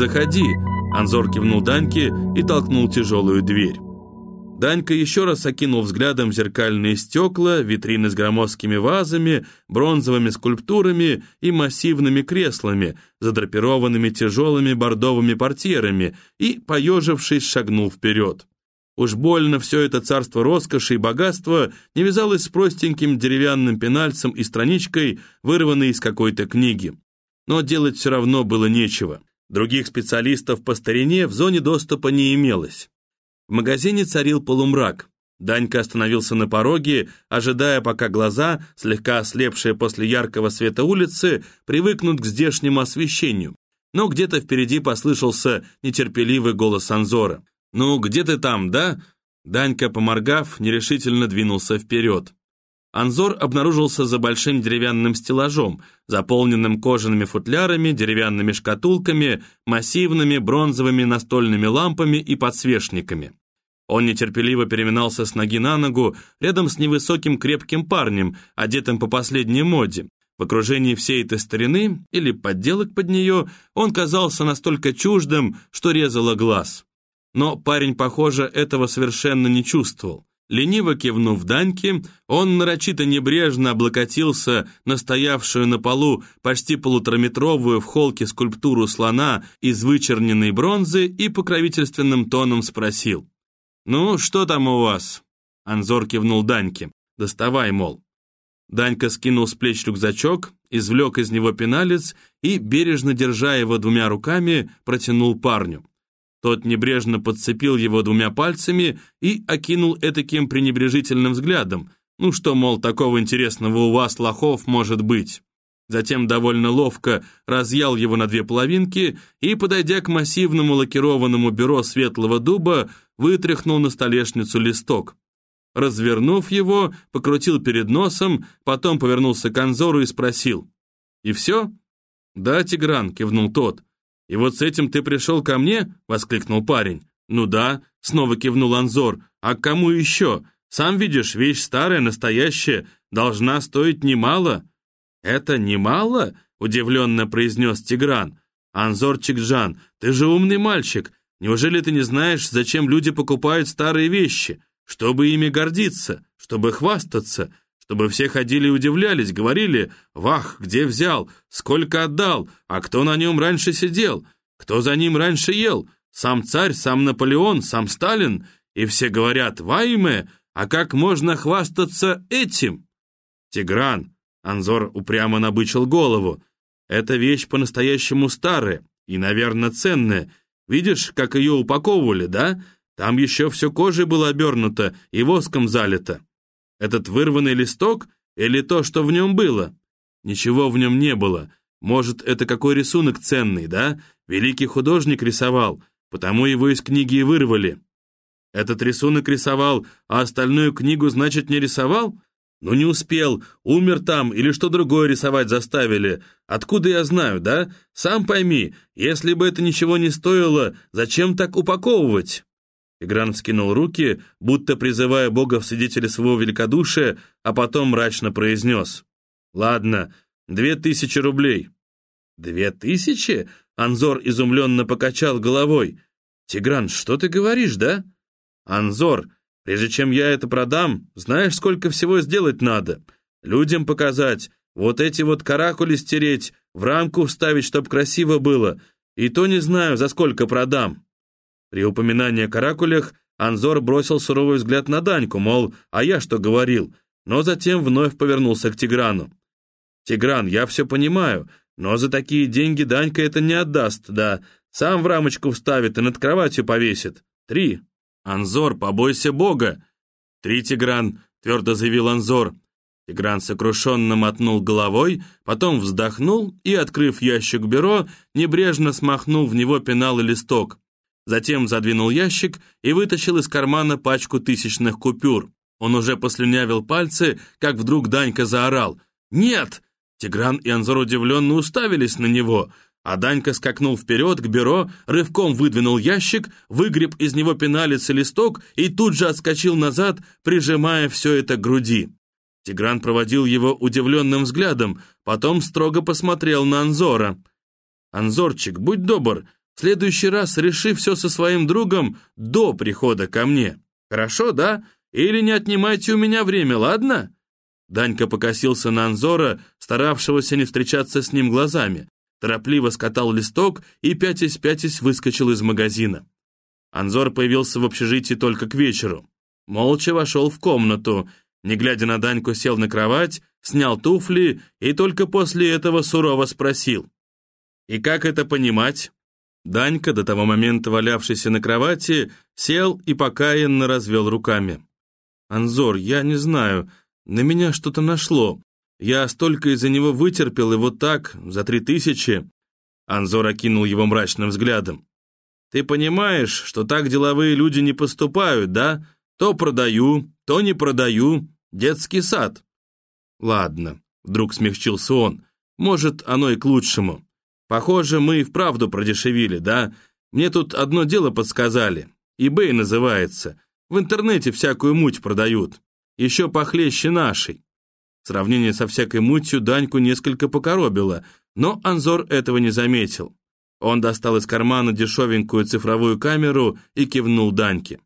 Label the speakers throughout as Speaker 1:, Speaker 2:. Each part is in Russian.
Speaker 1: заходи!» Анзор кивнул Даньке и толкнул тяжелую дверь. Данька еще раз окинул взглядом зеркальные стекла, витрины с громоздкими вазами, бронзовыми скульптурами и массивными креслами, задрапированными тяжелыми бордовыми портьерами, и, поежившись, шагнул вперед. Уж больно все это царство роскоши и богатства не вязалось с простеньким деревянным пенальцем и страничкой, вырванной из какой-то книги. Но делать все равно было нечего. Других специалистов по старине в зоне доступа не имелось. В магазине царил полумрак. Данька остановился на пороге, ожидая, пока глаза, слегка ослепшие после яркого света улицы, привыкнут к здешнему освещению. Но где-то впереди послышался нетерпеливый голос Анзора. «Ну, где ты там, да?» Данька, поморгав, нерешительно двинулся вперед. Анзор обнаружился за большим деревянным стеллажом, заполненным кожаными футлярами, деревянными шкатулками, массивными бронзовыми настольными лампами и подсвечниками. Он нетерпеливо переминался с ноги на ногу рядом с невысоким крепким парнем, одетым по последней моде. В окружении всей этой старины, или подделок под нее, он казался настолько чуждым, что резало глаз. Но парень, похоже, этого совершенно не чувствовал. Лениво кивнув Даньке, он нарочито небрежно облокотился на стоявшую на полу почти полутораметровую в холке скульптуру слона из вычерненной бронзы и покровительственным тоном спросил. «Ну, что там у вас?» Анзор кивнул Даньке. «Доставай, мол». Данька скинул с плеч рюкзачок, извлек из него пеналец и, бережно держа его двумя руками, протянул парню. Тот небрежно подцепил его двумя пальцами и окинул этаким пренебрежительным взглядом. Ну что, мол, такого интересного у вас, лохов, может быть? Затем довольно ловко разъял его на две половинки и, подойдя к массивному лакированному бюро светлого дуба, вытряхнул на столешницу листок. Развернув его, покрутил перед носом, потом повернулся к Анзору и спросил. «И все?» «Да, Тигран», — кивнул тот. «И вот с этим ты пришел ко мне?» — воскликнул парень. «Ну да», — снова кивнул Анзор. «А к кому еще? Сам видишь, вещь старая, настоящая, должна стоить немало». «Это немало?» — удивленно произнес Тигран. «Анзор Чикджан, ты же умный мальчик. Неужели ты не знаешь, зачем люди покупают старые вещи? Чтобы ими гордиться, чтобы хвастаться, чтобы все ходили и удивлялись, говорили, «Вах, где взял? Сколько отдал? А кто на нем раньше сидел? Кто за ним раньше ел? Сам царь, сам Наполеон, сам Сталин?» И все говорят, «Вайме, а как можно хвастаться этим?» «Тигран», — Анзор упрямо набычил голову, «эта вещь по-настоящему старая и, наверное, ценная. Видишь, как ее упаковывали, да? Там еще все кожей было обернуто и воском залито. Этот вырванный листок или то, что в нем было? Ничего в нем не было. Может, это какой рисунок ценный, да? Великий художник рисовал, потому его из книги и вырвали. Этот рисунок рисовал, а остальную книгу, значит, не рисовал? Ну не успел, умер там или что другое рисовать заставили. Откуда я знаю, да? Сам пойми, если бы это ничего не стоило, зачем так упаковывать? Игран вскинул руки, будто призывая Бога в свидетели своего великодушия, а потом мрачно произнес. «Ладно, две тысячи рублей». «Две тысячи?» — Анзор изумленно покачал головой. «Тигран, что ты говоришь, да?» «Анзор, прежде чем я это продам, знаешь, сколько всего сделать надо? Людям показать, вот эти вот каракули стереть, в рамку вставить, чтоб красиво было, и то не знаю, за сколько продам». При упоминании о каракулях Анзор бросил суровый взгляд на Даньку, мол, а я что говорил, но затем вновь повернулся к Тиграну. «Тигран, я все понимаю, но за такие деньги Данька это не отдаст, да, сам в рамочку вставит и над кроватью повесит. Три. Анзор, побойся Бога!» «Три, Тигран», — твердо заявил Анзор. Тигран сокрушенно мотнул головой, потом вздохнул и, открыв ящик бюро, небрежно смахнул в него пенал и листок. Затем задвинул ящик и вытащил из кармана пачку тысячных купюр. Он уже послюнявил пальцы, как вдруг Данька заорал. «Нет!» Тигран и Анзор удивленно уставились на него, а Данька скакнул вперед к бюро, рывком выдвинул ящик, выгреб из него пеналец и листок и тут же отскочил назад, прижимая все это к груди. Тигран проводил его удивленным взглядом, потом строго посмотрел на Анзора. «Анзорчик, будь добр, В следующий раз реши все со своим другом до прихода ко мне. Хорошо, да? Или не отнимайте у меня время, ладно?» Данька покосился на Анзора, старавшегося не встречаться с ним глазами, торопливо скатал листок и, пятясь-пятясь, выскочил из магазина. Анзор появился в общежитии только к вечеру. Молча вошел в комнату, не глядя на Даньку, сел на кровать, снял туфли и только после этого сурово спросил. «И как это понимать?» Данька, до того момента валявшийся на кровати, сел и покаянно развел руками. «Анзор, я не знаю, на меня что-то нашло. Я столько из-за него вытерпел, и вот так, за три тысячи...» Анзор окинул его мрачным взглядом. «Ты понимаешь, что так деловые люди не поступают, да? То продаю, то не продаю. Детский сад». «Ладно», — вдруг смягчился он, — «может, оно и к лучшему. Похоже, мы и вправду продешевили, да? Мне тут одно дело подсказали. eBay называется. В интернете всякую муть продают. Еще похлеще нашей. Сравнение со всякой мутью Даньку несколько покоробило, но Анзор этого не заметил. Он достал из кармана дешевенькую цифровую камеру и кивнул Даньке.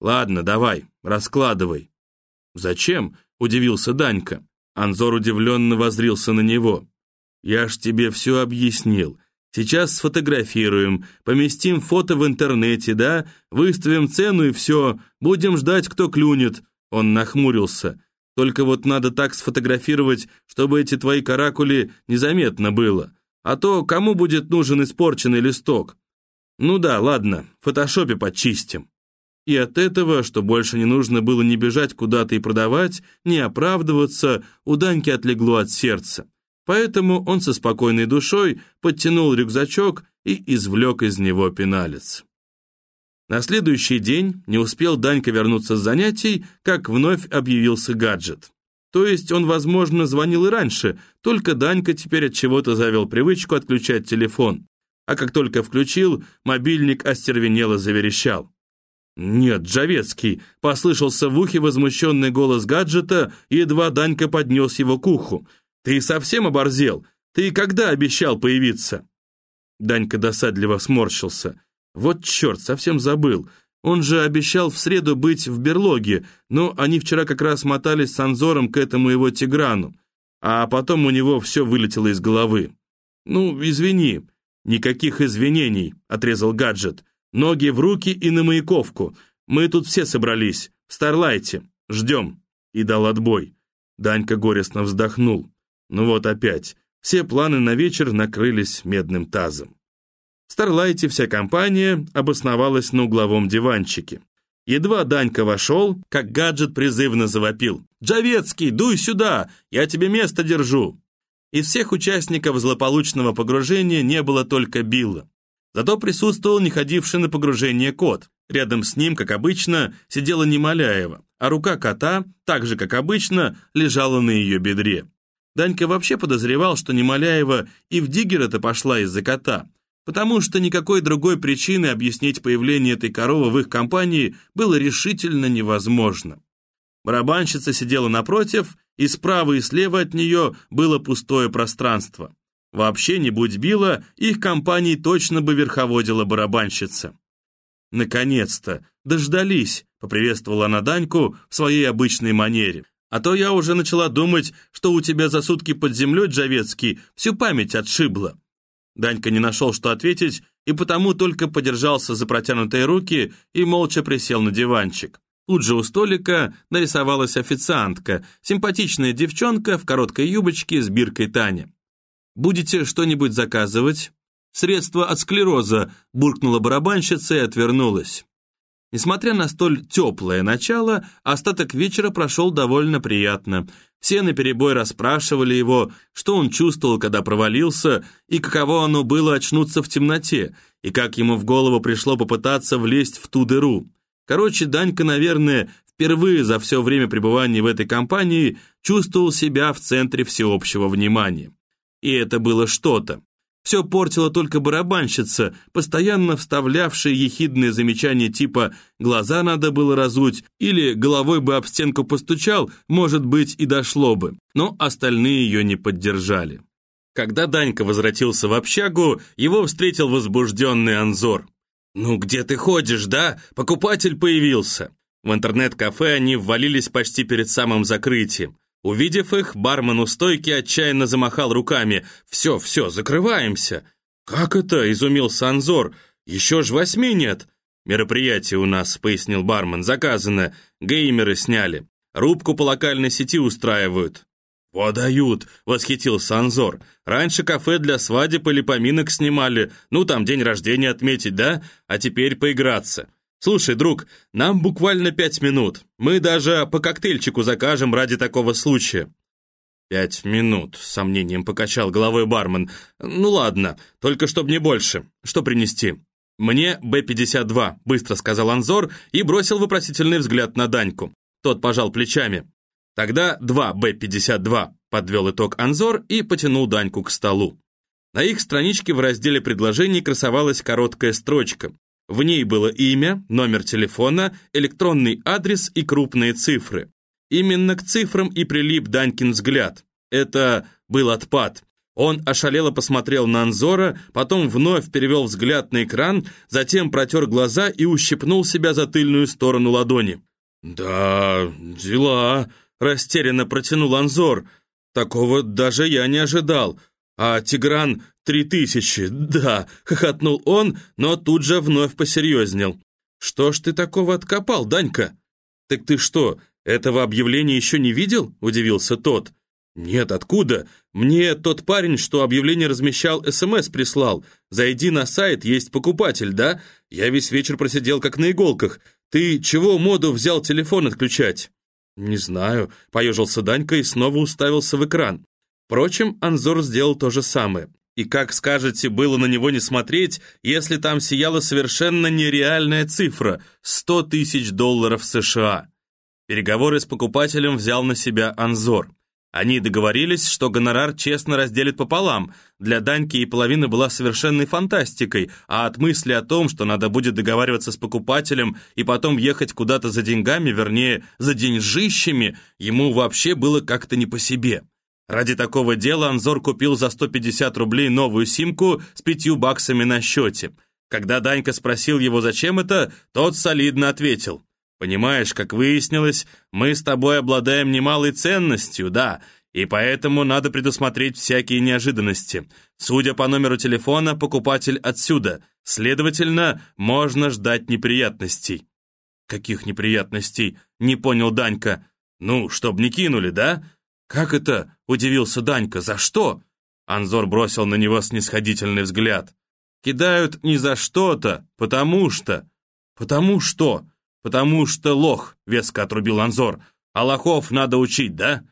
Speaker 1: «Ладно, давай, раскладывай». «Зачем?» – удивился Данька. Анзор удивленно возрился на него. «Я ж тебе все объяснил. Сейчас сфотографируем, поместим фото в интернете, да? Выставим цену и все. Будем ждать, кто клюнет». Он нахмурился. «Только вот надо так сфотографировать, чтобы эти твои каракули незаметно было. А то кому будет нужен испорченный листок? Ну да, ладно, в фотошопе почистим». И от этого, что больше не нужно было ни бежать куда-то и продавать, ни оправдываться, у Даньки отлегло от сердца. Поэтому он со спокойной душой подтянул рюкзачок и извлек из него пеналец. На следующий день не успел Данька вернуться с занятий, как вновь объявился гаджет. То есть он, возможно, звонил и раньше, только Данька теперь от чего-то завел привычку отключать телефон. А как только включил, мобильник остервенело заверещал. «Нет, Джавецкий!» — послышался в ухе возмущенный голос гаджета, и едва Данька поднес его к уху. «Ты совсем оборзел? Ты когда обещал появиться?» Данька досадливо сморщился. «Вот черт, совсем забыл. Он же обещал в среду быть в берлоге, но они вчера как раз мотались с Анзором к этому его Тиграну, а потом у него все вылетело из головы. Ну, извини». «Никаких извинений», — отрезал гаджет. «Ноги в руки и на маяковку. Мы тут все собрались. Старлайте. Ждем». И дал отбой. Данька горестно вздохнул. Ну вот опять, все планы на вечер накрылись медным тазом. В Старлайте вся компания обосновалась на угловом диванчике. Едва Данька вошел, как гаджет призывно завопил. «Джавецкий, дуй сюда! Я тебе место держу!» Из всех участников злополучного погружения не было только Билла. Зато присутствовал не ходивший на погружение кот. Рядом с ним, как обычно, сидела Немоляева, а рука кота, так же, как обычно, лежала на ее бедре. Данька вообще подозревал, что Немоляева и в Диггера-то пошла из-за кота, потому что никакой другой причины объяснить появление этой коровы в их компании было решительно невозможно. Барабанщица сидела напротив, и справа и слева от нее было пустое пространство. Вообще, не будь била, их компанией точно бы верховодила барабанщица. «Наконец-то! Дождались!» — поприветствовала она Даньку в своей обычной манере. А то я уже начала думать, что у тебя за сутки под землей, Джавецкий, всю память отшибла». Данька не нашел, что ответить, и потому только подержался за протянутые руки и молча присел на диванчик. Тут же у столика нарисовалась официантка, симпатичная девчонка в короткой юбочке с биркой Таня. «Будете что-нибудь заказывать?» «Средство от склероза», — буркнула барабанщица и отвернулась. Несмотря на столь теплое начало, остаток вечера прошел довольно приятно. Все наперебой расспрашивали его, что он чувствовал, когда провалился, и каково оно было очнуться в темноте, и как ему в голову пришло попытаться влезть в ту дыру. Короче, Данька, наверное, впервые за все время пребывания в этой компании чувствовал себя в центре всеобщего внимания. И это было что-то. Все портила только барабанщица, постоянно вставлявшая ехидные замечания типа «глаза надо было разуть» или «головой бы об стенку постучал, может быть, и дошло бы». Но остальные ее не поддержали. Когда Данька возвратился в общагу, его встретил возбужденный Анзор. «Ну где ты ходишь, да? Покупатель появился!» В интернет-кафе они ввалились почти перед самым закрытием. Увидев их, бармен у стойки отчаянно замахал руками. «Все, все, закрываемся!» «Как это?» – изумился Анзор. «Еще ж восьми нет!» «Мероприятие у нас», – пояснил бармен, – «заказано. Геймеры сняли. Рубку по локальной сети устраивают». «Подают!» — восхитился Анзор. «Раньше кафе для свадеб или поминок снимали. Ну, там день рождения отметить, да? А теперь поиграться. Слушай, друг, нам буквально пять минут. Мы даже по коктейльчику закажем ради такого случая». «Пять минут», — с сомнением покачал головой бармен. «Ну ладно, только чтоб не больше. Что принести?» «Мне Б-52», — быстро сказал Анзор и бросил вопросительный взгляд на Даньку. Тот пожал плечами. «Тогда 2Б-52», — подвел итог Анзор и потянул Даньку к столу. На их страничке в разделе предложений красовалась короткая строчка. В ней было имя, номер телефона, электронный адрес и крупные цифры. Именно к цифрам и прилип Данькин взгляд. Это был отпад. Он ошалело посмотрел на Анзора, потом вновь перевел взгляд на экран, затем протер глаза и ущипнул себя за тыльную сторону ладони. «Да, дела», — растерянно протянул Анзор. «Такого даже я не ожидал. А Тигран три тысячи, да», — хохотнул он, но тут же вновь посерьезнел. «Что ж ты такого откопал, Данька?» «Так ты что, этого объявления еще не видел?» — удивился тот. «Нет, откуда? Мне тот парень, что объявление размещал, СМС прислал. Зайди на сайт, есть покупатель, да? Я весь вечер просидел как на иголках. Ты чего моду взял телефон отключать?» «Не знаю», — поежился Данька и снова уставился в экран. Впрочем, Анзор сделал то же самое. И как скажете, было на него не смотреть, если там сияла совершенно нереальная цифра — 100 тысяч долларов США. Переговоры с покупателем взял на себя Анзор. Они договорились, что гонорар честно разделит пополам. Для Даньки и половина была совершенной фантастикой, а от мысли о том, что надо будет договариваться с покупателем и потом ехать куда-то за деньгами, вернее, за деньжищами, ему вообще было как-то не по себе. Ради такого дела Анзор купил за 150 рублей новую симку с пятью баксами на счете. Когда Данька спросил его, зачем это, тот солидно ответил – Понимаешь, как выяснилось, мы с тобой обладаем немалой ценностью, да, и поэтому надо предусмотреть всякие неожиданности. Судя по номеру телефона, покупатель отсюда. Следовательно, можно ждать неприятностей». «Каких неприятностей?» — не понял Данька. «Ну, чтоб не кинули, да?» «Как это?» — удивился Данька. «За что?» Анзор бросил на него снисходительный взгляд. «Кидают не за что-то, потому что...» «Потому что?» «Потому что лох», — веско отрубил Анзор. «А лохов надо учить, да?»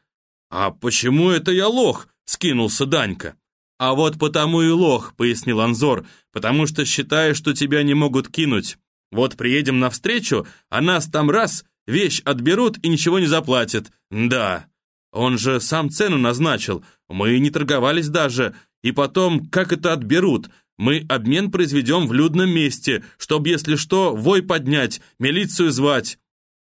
Speaker 1: «А почему это я лох?» — скинулся Данька. «А вот потому и лох», — пояснил Анзор, «потому что считаю, что тебя не могут кинуть. Вот приедем навстречу, а нас там раз, вещь отберут и ничего не заплатят. Да, он же сам цену назначил, мы не торговались даже. И потом, как это отберут? Мы обмен произведем в людном месте, чтобы, если что, вой поднять, милицию звать».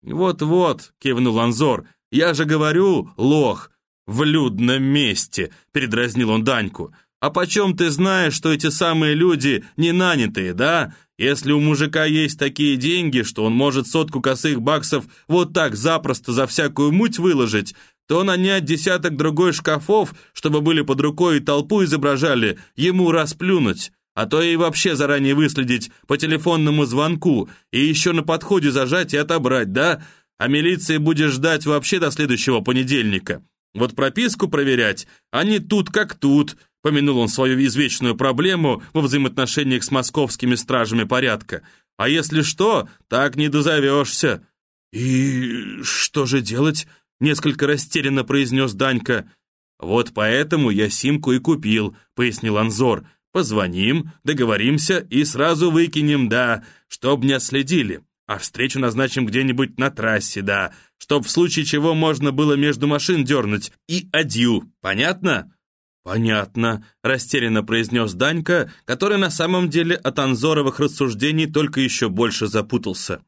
Speaker 1: «Вот-вот», — кивнул Анзор, — «я же говорю, лох, в людном месте», — передразнил он Даньку. «А почем ты знаешь, что эти самые люди не нанятые, да? Если у мужика есть такие деньги, что он может сотку косых баксов вот так запросто за всякую муть выложить, то нанять десяток другой шкафов, чтобы были под рукой и толпу изображали, ему расплюнуть. А то и вообще заранее выследить по телефонному звонку и еще на подходе зажать и отобрать, да? А милиции будешь ждать вообще до следующего понедельника. Вот прописку проверять, не тут как тут, помянул он свою извечную проблему во взаимоотношениях с московскими стражами порядка. А если что, так не дозовешься. И что же делать? Несколько растерянно произнес Данька. «Вот поэтому я симку и купил», — пояснил Анзор. «Позвоним, договоримся и сразу выкинем, да, чтоб не отследили. А встречу назначим где-нибудь на трассе, да, чтоб в случае чего можно было между машин дернуть. И адью, понятно?» «Понятно», — растерянно произнес Данька, который на самом деле от Анзоровых рассуждений только еще больше запутался.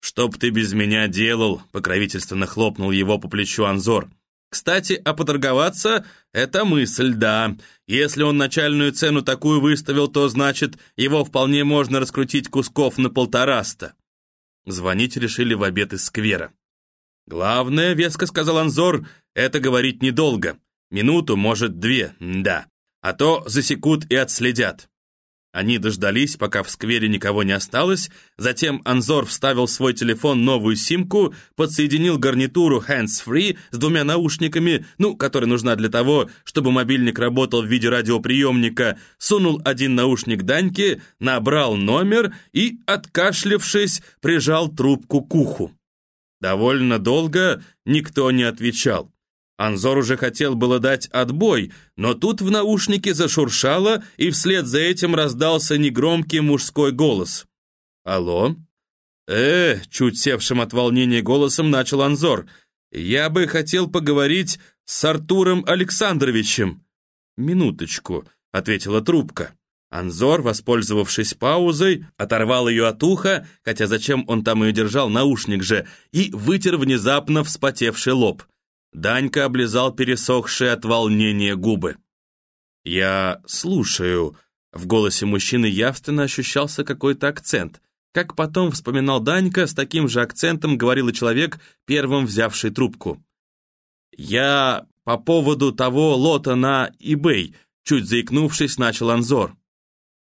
Speaker 1: «Что б ты без меня делал?» — покровительственно хлопнул его по плечу Анзор. Кстати, а поторговаться — это мысль, да. Если он начальную цену такую выставил, то, значит, его вполне можно раскрутить кусков на полтораста. Звонить решили в обед из сквера. «Главное, — веско сказал Анзор, — это говорить недолго. Минуту, может, две, да. А то засекут и отследят. Они дождались, пока в сквере никого не осталось, затем Анзор вставил в свой телефон новую симку, подсоединил гарнитуру hands-free с двумя наушниками, ну, которая нужна для того, чтобы мобильник работал в виде радиоприемника, сунул один наушник Даньке, набрал номер и, откашлявшись, прижал трубку к уху. Довольно долго никто не отвечал. Анзор уже хотел было дать отбой, но тут в наушнике зашуршало, и вслед за этим раздался негромкий мужской голос. «Алло?» «Э, чуть севшим от волнения голосом начал Анзор. «Я бы хотел поговорить с Артуром Александровичем». «Минуточку», — ответила трубка. Анзор, воспользовавшись паузой, оторвал ее от уха, хотя зачем он там ее держал, наушник же, и вытер внезапно вспотевший лоб. Данька облизал пересохшие от волнения губы. «Я слушаю», — в голосе мужчины явственно ощущался какой-то акцент. Как потом вспоминал Данька, с таким же акцентом говорил и человек, первым взявший трубку. «Я по поводу того лота на eBay», чуть заикнувшись, начал Анзор.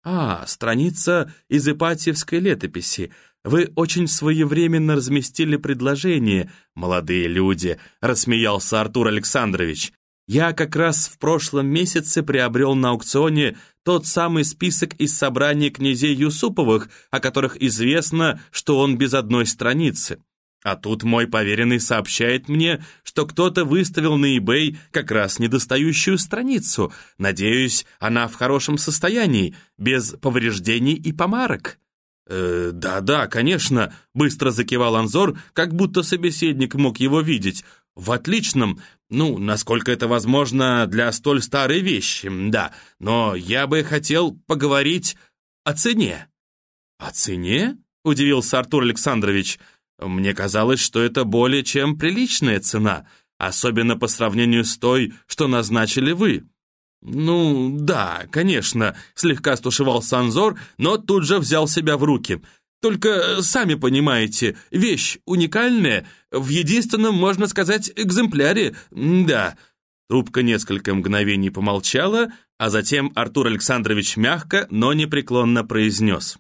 Speaker 1: «А, страница из Ипатьевской летописи. Вы очень своевременно разместили предложение, молодые люди», — рассмеялся Артур Александрович. «Я как раз в прошлом месяце приобрел на аукционе тот самый список из собрания князей Юсуповых, о которых известно, что он без одной страницы. А тут мой поверенный сообщает мне, что кто-то выставил на eBay как раз недостающую страницу. Надеюсь, она в хорошем состоянии, без повреждений и помарок». «Э, «Да-да, конечно», — быстро закивал Анзор, как будто собеседник мог его видеть. «В отличном, ну, насколько это возможно для столь старой вещи, да, но я бы хотел поговорить о цене». «О цене?» — удивился Артур Александрович. «Мне казалось, что это более чем приличная цена, особенно по сравнению с той, что назначили вы». «Ну, да, конечно», — слегка стушевался Анзор, но тут же взял себя в руки. «Только, сами понимаете, вещь уникальная, в единственном, можно сказать, экземпляре, да». Трубка несколько мгновений помолчала, а затем Артур Александрович мягко, но непреклонно произнес.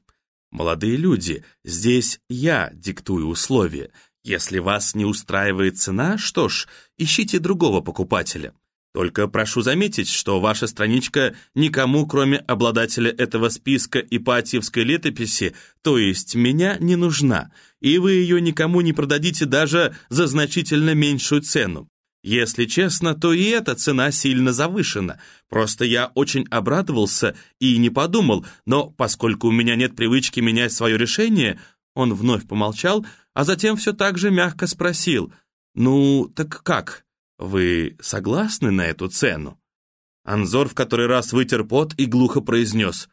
Speaker 1: «Молодые люди, здесь я диктую условия. Если вас не устраивает цена, что ж, ищите другого покупателя». Только прошу заметить, что ваша страничка никому, кроме обладателя этого списка Ипатьевской летописи, то есть меня, не нужна, и вы ее никому не продадите даже за значительно меньшую цену. Если честно, то и эта цена сильно завышена. Просто я очень обрадовался и не подумал, но поскольку у меня нет привычки менять свое решение, он вновь помолчал, а затем все так же мягко спросил, «Ну, так как?» «Вы согласны на эту цену?» Анзор в который раз вытер пот и глухо произнес.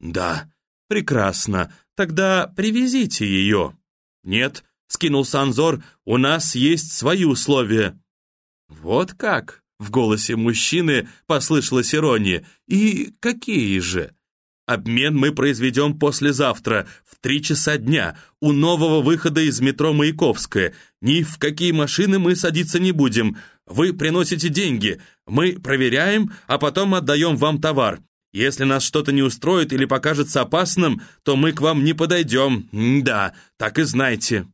Speaker 1: «Да, прекрасно. Тогда привезите ее». «Нет», — скинулся Анзор, — «у нас есть свои условия». «Вот как?» — в голосе мужчины послышалась ирония. «И какие же?» «Обмен мы произведем послезавтра, в три часа дня, у нового выхода из метро Маяковская. Ни в какие машины мы садиться не будем. Вы приносите деньги, мы проверяем, а потом отдаем вам товар. Если нас что-то не устроит или покажется опасным, то мы к вам не подойдем. да, так и знайте».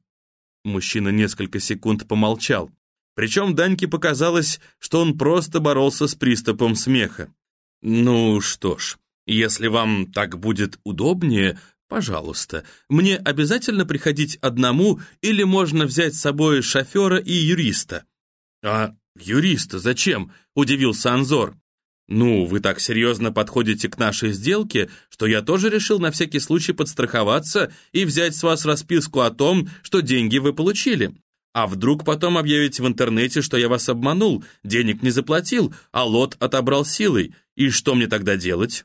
Speaker 1: Мужчина несколько секунд помолчал. Причем Даньке показалось, что он просто боролся с приступом смеха. «Ну что ж, если вам так будет удобнее, пожалуйста. Мне обязательно приходить одному или можно взять с собой шофера и юриста?» «А «Юриста зачем?» – удивился Анзор. «Ну, вы так серьезно подходите к нашей сделке, что я тоже решил на всякий случай подстраховаться и взять с вас расписку о том, что деньги вы получили. А вдруг потом объявите в интернете, что я вас обманул, денег не заплатил, а лот отобрал силой, и что мне тогда делать?»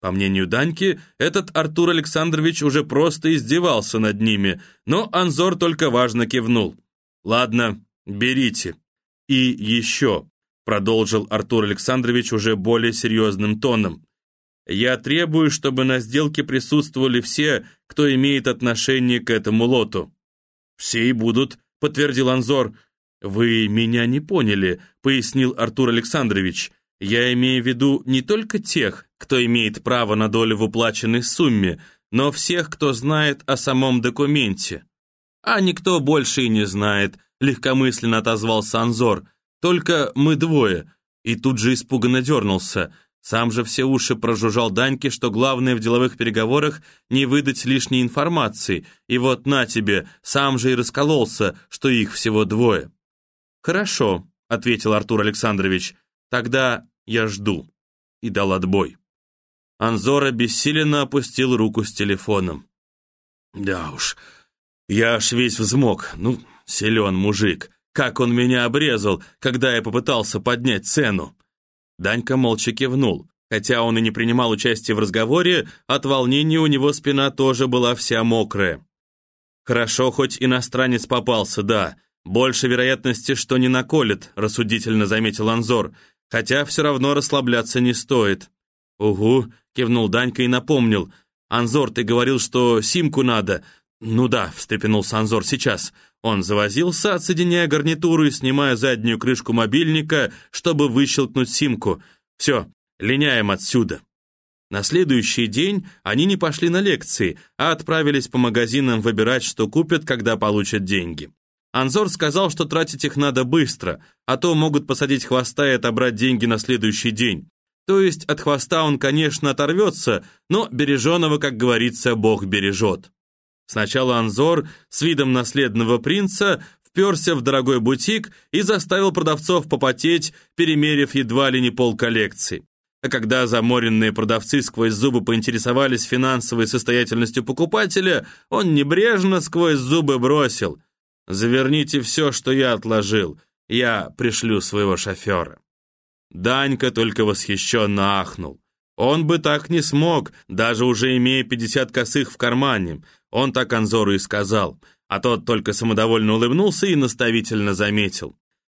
Speaker 1: По мнению Даньки, этот Артур Александрович уже просто издевался над ними, но Анзор только важно кивнул. «Ладно, берите». И еще, продолжил Артур Александрович уже более серьезным тоном, я требую, чтобы на сделке присутствовали все, кто имеет отношение к этому лоту. Все и будут, подтвердил Анзор. Вы меня не поняли, пояснил Артур Александрович. Я имею в виду не только тех, кто имеет право на долю в уплаченной сумме, но всех, кто знает о самом документе. А никто больше и не знает, легкомысленно отозвался Анзор. Только мы двое. И тут же испуганно дернулся. Сам же все уши прожужжал Даньке, что главное в деловых переговорах не выдать лишней информации, и вот на тебе, сам же и раскололся, что их всего двое. «Хорошо», — ответил Артур Александрович, — «тогда я жду». И дал отбой. Анзор обессиленно опустил руку с телефоном. «Да уж, я аж весь взмок. Ну, силен мужик. Как он меня обрезал, когда я попытался поднять цену!» Данька молча кивнул. Хотя он и не принимал участия в разговоре, от волнения у него спина тоже была вся мокрая. «Хорошо, хоть иностранец попался, да. Больше вероятности, что не наколет», — рассудительно заметил Анзор. «Хотя все равно расслабляться не стоит». «Угу», — кивнул Данька и напомнил. «Анзор, ты говорил, что симку надо». «Ну да», — встрепенулся Анзор, — «сейчас». Он завозился, отсоединяя гарнитуру и снимая заднюю крышку мобильника, чтобы выщелкнуть симку. «Все, линяем отсюда». На следующий день они не пошли на лекции, а отправились по магазинам выбирать, что купят, когда получат деньги. Анзор сказал, что тратить их надо быстро, а то могут посадить хвоста и отобрать деньги на следующий день. То есть от хвоста он, конечно, оторвется, но береженого, как говорится, Бог бережет. Сначала Анзор с видом наследного принца вперся в дорогой бутик и заставил продавцов попотеть, перемерив едва ли не пол коллекции. А когда заморенные продавцы сквозь зубы поинтересовались финансовой состоятельностью покупателя, он небрежно сквозь зубы бросил «Заверните все, что я отложил, я пришлю своего шофера». Данька только восхищенно ахнул. Он бы так не смог, даже уже имея 50 косых в кармане. Он так Анзору и сказал, а тот только самодовольно улыбнулся и наставительно заметил.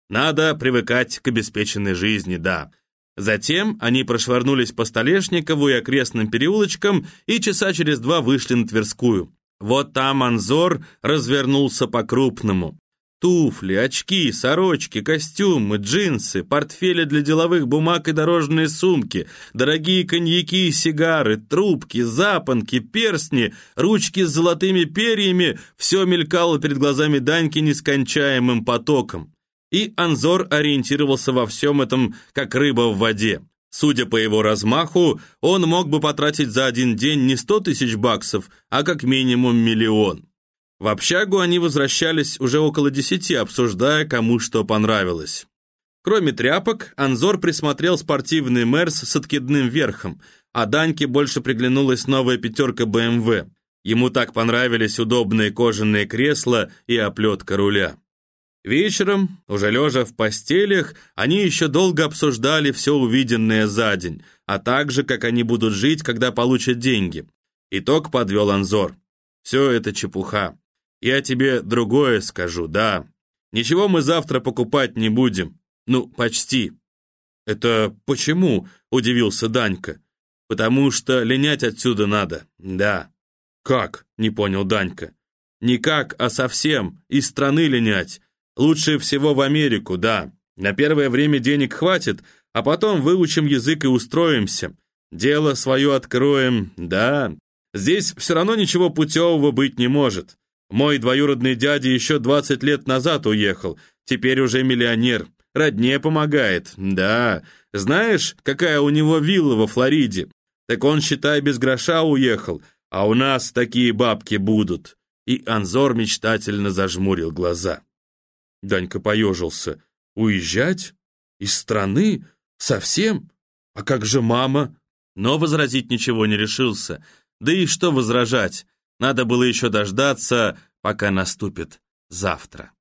Speaker 1: Надо привыкать к обеспеченной жизни, да. Затем они прошвырнулись по Столешникову и окрестным переулочкам и часа через два вышли на Тверскую. Вот там Анзор развернулся по-крупному. Туфли, очки, сорочки, костюмы, джинсы, портфели для деловых бумаг и дорожные сумки, дорогие коньяки и сигары, трубки, запонки, перстни, ручки с золотыми перьями — все мелькало перед глазами Даньки нескончаемым потоком. И Анзор ориентировался во всем этом, как рыба в воде. Судя по его размаху, он мог бы потратить за один день не сто тысяч баксов, а как минимум миллион. В общагу они возвращались уже около десяти, обсуждая, кому что понравилось. Кроме тряпок, Анзор присмотрел спортивный Мерс с откидным верхом, а Даньке больше приглянулась новая пятерка БМВ. Ему так понравились удобные кожаные кресла и оплетка руля. Вечером, уже лежа в постелях, они еще долго обсуждали все увиденное за день, а также, как они будут жить, когда получат деньги. Итог подвел Анзор. Все это чепуха. Я тебе другое скажу, да. Ничего мы завтра покупать не будем. Ну, почти. Это почему? Удивился Данька. Потому что линять отсюда надо, да. Как? Не понял Данька. Не как, а совсем. Из страны линять. Лучше всего в Америку, да. На первое время денег хватит, а потом выучим язык и устроимся. Дело свое откроем, да. Здесь все равно ничего путевого быть не может. Мой двоюродный дядя еще 20 лет назад уехал, теперь уже миллионер. Родне помогает, да. Знаешь, какая у него вилла во Флориде? Так он, считай, без гроша уехал, а у нас такие бабки будут». И Анзор мечтательно зажмурил глаза. Данька поежился. «Уезжать? Из страны? Совсем? А как же мама?» Но возразить ничего не решился. Да и что возражать? Надо было еще дождаться, пока наступит завтра.